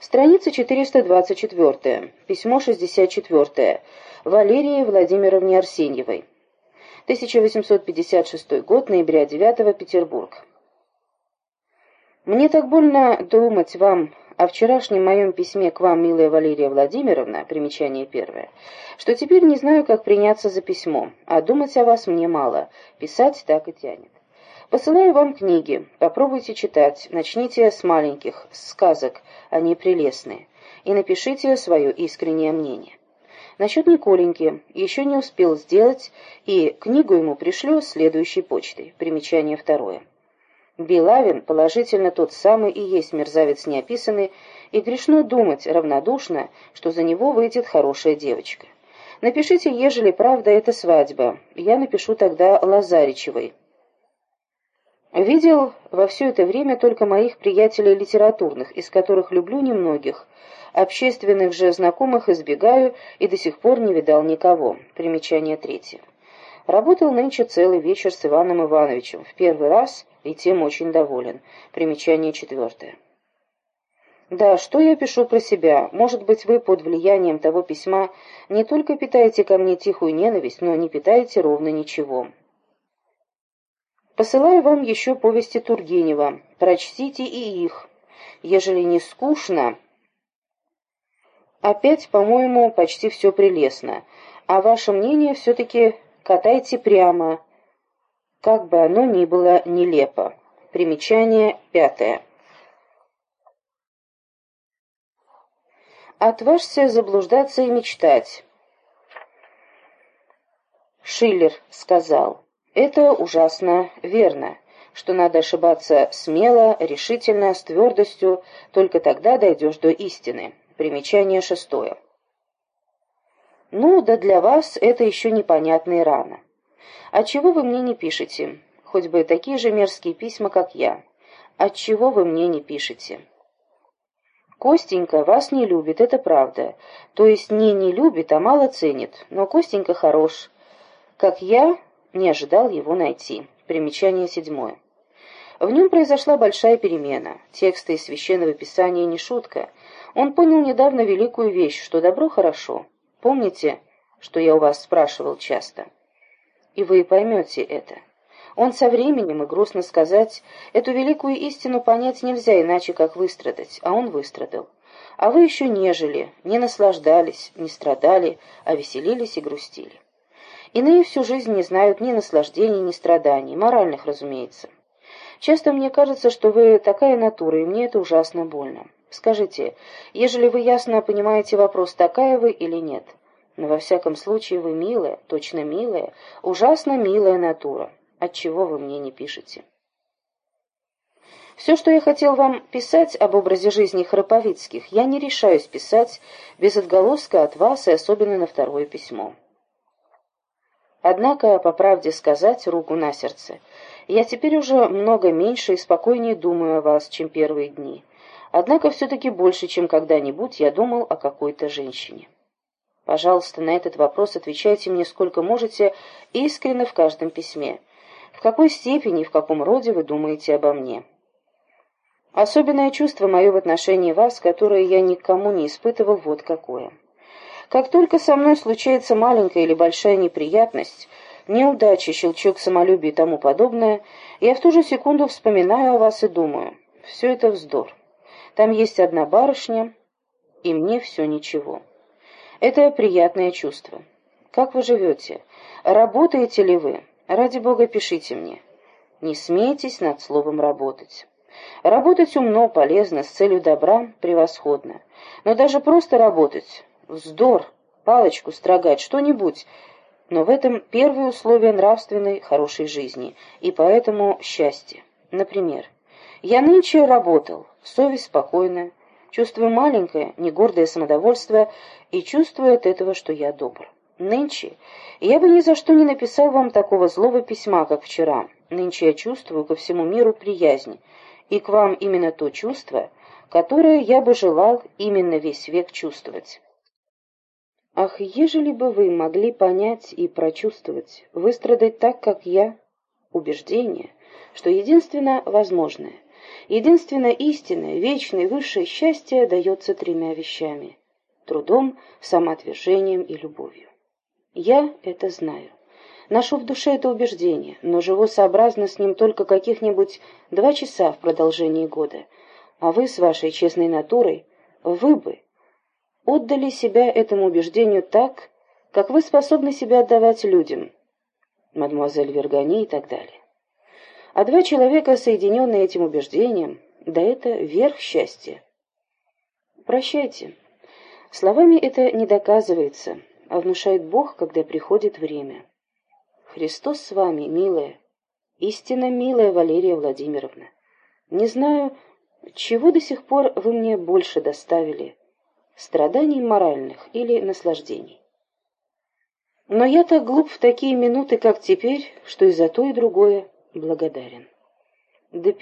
Страница 424. Письмо 64. Валерии Владимировне Арсеньевой. 1856 год, ноября 9 Петербург. Мне так больно думать вам о вчерашнем моем письме к вам, милая Валерия Владимировна, примечание первое, что теперь не знаю, как приняться за письмо, а думать о вас мне мало, писать так и тянет. Посылаю вам книги, попробуйте читать, начните с маленьких, сказок, они прелестные, и напишите свое искреннее мнение. Насчет Николеньки еще не успел сделать, и книгу ему пришлю следующей почтой. Примечание второе. Белавин положительно тот самый и есть мерзавец неописанный, и грешно думать равнодушно, что за него выйдет хорошая девочка. Напишите, ежели правда это свадьба. Я напишу тогда Лазаричевой. Видел во все это время только моих приятелей литературных, из которых люблю немногих. Общественных же знакомых избегаю и до сих пор не видал никого. Примечание третье. Работал нынче целый вечер с Иваном Ивановичем. В первый раз и тем очень доволен. Примечание четвертое. Да, что я пишу про себя? Может быть, вы под влиянием того письма не только питаете ко мне тихую ненависть, но не питаете ровно ничего. Посылаю вам еще повести Тургенева. Прочтите и их. Ежели не скучно... Опять, по-моему, почти все прелестно. А ваше мнение все-таки катайте прямо, как бы оно ни было нелепо. Примечание пятое. Отважься заблуждаться и мечтать. Шиллер сказал, это ужасно верно, что надо ошибаться смело, решительно, с твердостью, только тогда дойдешь до истины. Примечание шестое. Ну, да для вас это еще непонятно и рано. Отчего вы мне не пишете? Хоть бы такие же мерзкие письма, как я. Отчего вы мне не пишете? Костенька вас не любит, это правда. То есть не не любит, а мало ценит. Но Костенька хорош. Как я не ожидал его найти. Примечание седьмое. В нем произошла большая перемена. Тексты из Священного Писания не шутка. Он понял недавно великую вещь, что добро хорошо. Помните, что я у вас спрашивал часто? И вы поймете это. Он со временем, и грустно сказать, эту великую истину понять нельзя иначе, как выстрадать, а он выстрадал. А вы еще не жили, не наслаждались, не страдали, а веселились и грустили. Иные всю жизнь не знают ни наслаждений, ни страданий, моральных, разумеется. Часто мне кажется, что вы такая натура, и мне это ужасно больно. Скажите, ежели вы ясно понимаете вопрос, такая вы или нет? Но во всяком случае вы милая, точно милая, ужасно милая натура. Отчего вы мне не пишете? Все, что я хотел вам писать об образе жизни Храповицких, я не решаюсь писать без отголоска от вас и особенно на второе письмо. Однако, по правде сказать, руку на сердце, я теперь уже много меньше и спокойнее думаю о вас, чем первые дни. Однако все-таки больше, чем когда-нибудь, я думал о какой-то женщине. Пожалуйста, на этот вопрос отвечайте мне сколько можете, искренне в каждом письме. В какой степени и в каком роде вы думаете обо мне? Особенное чувство мое в отношении вас, которое я никому не испытывал, вот какое. Как только со мной случается маленькая или большая неприятность, неудача, щелчок самолюбия и тому подобное, я в ту же секунду вспоминаю о вас и думаю, все это вздор. Там есть одна барышня, и мне все ничего. Это приятное чувство. Как вы живете? Работаете ли вы? Ради бога, пишите мне. Не смейтесь над словом «работать». Работать умно, полезно, с целью добра, превосходно. Но даже просто работать вздор, палочку строгать, что-нибудь. Но в этом первое условие нравственной, хорошей жизни, и поэтому счастье. Например, я нынче работал, совесть спокойная, чувствую маленькое, не гордое самодовольство и чувствую от этого, что я добр. Нынче я бы ни за что не написал вам такого злого письма, как вчера. Нынче я чувствую ко всему миру приязнь, и к вам именно то чувство, которое я бы желал именно весь век чувствовать. Ах, ежели бы вы могли понять и прочувствовать, выстрадать так, как я, убеждение, что единственно возможное, Единственное истинное, вечное, высшее счастье дается тремя вещами – трудом, самоотвержением и любовью. Я это знаю. Ношу в душе это убеждение, но живу сообразно с ним только каких-нибудь два часа в продолжении года. А вы с вашей честной натурой, вы бы, отдали себя этому убеждению так, как вы способны себя отдавать людям, мадемуазель Вергани и так далее. А два человека, соединенные этим убеждением, да это верх счастья. Прощайте. Словами это не доказывается, а внушает Бог, когда приходит время. Христос с вами, милая, истинно милая Валерия Владимировна. Не знаю, чего до сих пор вы мне больше доставили, страданий моральных или наслаждений. Но я так глуп в такие минуты, как теперь, что и за то, и другое благодарен. Да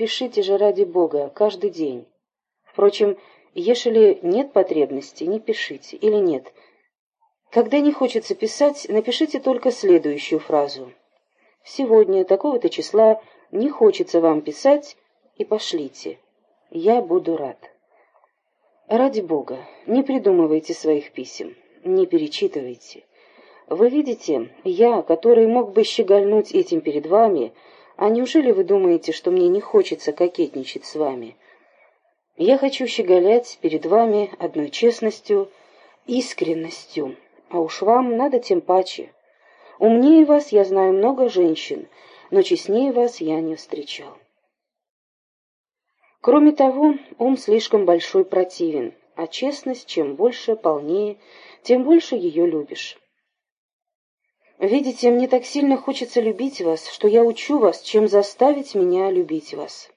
же ради Бога каждый день. Впрочем, ежели нет потребности, не пишите, или нет. Когда не хочется писать, напишите только следующую фразу. Сегодня, такого-то числа, не хочется вам писать, и пошлите. Я буду рад. Ради Бога, не придумывайте своих писем, не перечитывайте. Вы видите, я, который мог бы щегольнуть этим перед вами, а неужели вы думаете, что мне не хочется кокетничать с вами? Я хочу щеголять перед вами одной честностью, искренностью, а уж вам надо тем паче. Умнее вас я знаю много женщин, но честнее вас я не встречал. Кроме того, ум слишком большой противен, а честность чем больше, полнее, тем больше ее любишь. Видите, мне так сильно хочется любить вас, что я учу вас, чем заставить меня любить вас.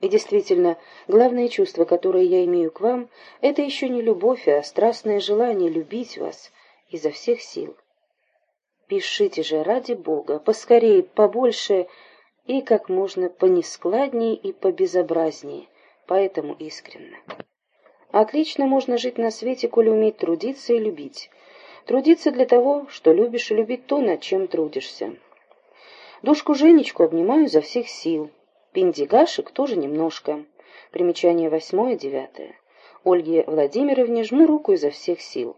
И действительно, главное чувство, которое я имею к вам, это еще не любовь, а страстное желание любить вас изо всех сил. Пишите же, ради Бога, поскорее, побольше и как можно понескладнее и побезобразнее, поэтому искренно. Отлично можно жить на свете, коли уметь трудиться и любить, Трудиться для того, что любишь, и любить то, над чем трудишься. Душку Женечку обнимаю изо всех сил. Пиндигашек тоже немножко. Примечание восьмое, девятое. Ольге Владимировне жму руку изо всех сил.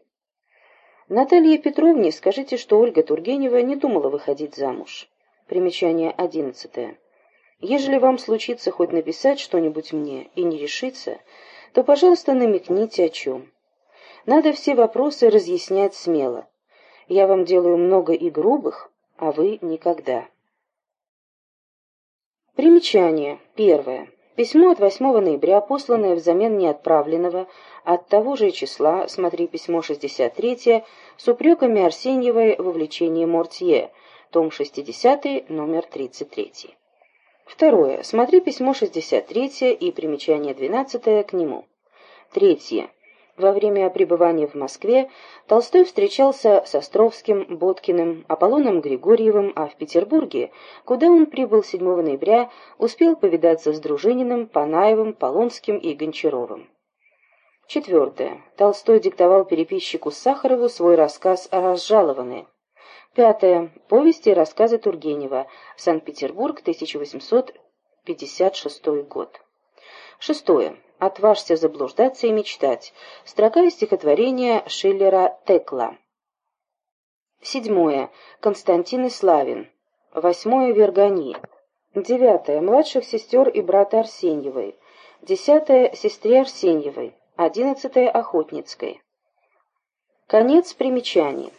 Наталье Петровне скажите, что Ольга Тургенева не думала выходить замуж. Примечание одиннадцатое. Ежели вам случится хоть написать что-нибудь мне и не решиться, то, пожалуйста, намекните о чем. Надо все вопросы разъяснять смело. Я вам делаю много и грубых, а вы никогда. Примечание. Первое. Письмо от 8 ноября, посланное взамен неотправленного от того же числа, смотри письмо 63, с упреками Арсеньевой в увлечении Мортье, том 60, номер 33. Второе. Смотри письмо 63 и примечание 12 к нему. Третье. Во время пребывания в Москве Толстой встречался с Островским, Боткиным, Аполлоном Григорьевым, а в Петербурге, куда он прибыл 7 ноября, успел повидаться с Дружининым, Панаевым, Полонским и Гончаровым. Четвертое. Толстой диктовал переписчику Сахарову свой рассказ «Разжалованные». Пятое. Повести и рассказы Тургенева. Санкт-Петербург, 1856 год. Шестое. «Отважься заблуждаться и мечтать». Строка из стихотворения Шиллера «Текла». Седьмое. Константин Иславин. Восьмое. Вергани. Девятое. Младших сестер и брата Арсеньевой. Десятое. Сестре Арсеньевой. Одиннадцатое. Охотницкой. Конец примечаний.